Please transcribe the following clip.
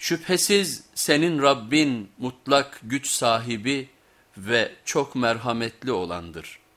Şüphesiz senin Rabbin mutlak güç sahibi ve çok merhametli olandır.''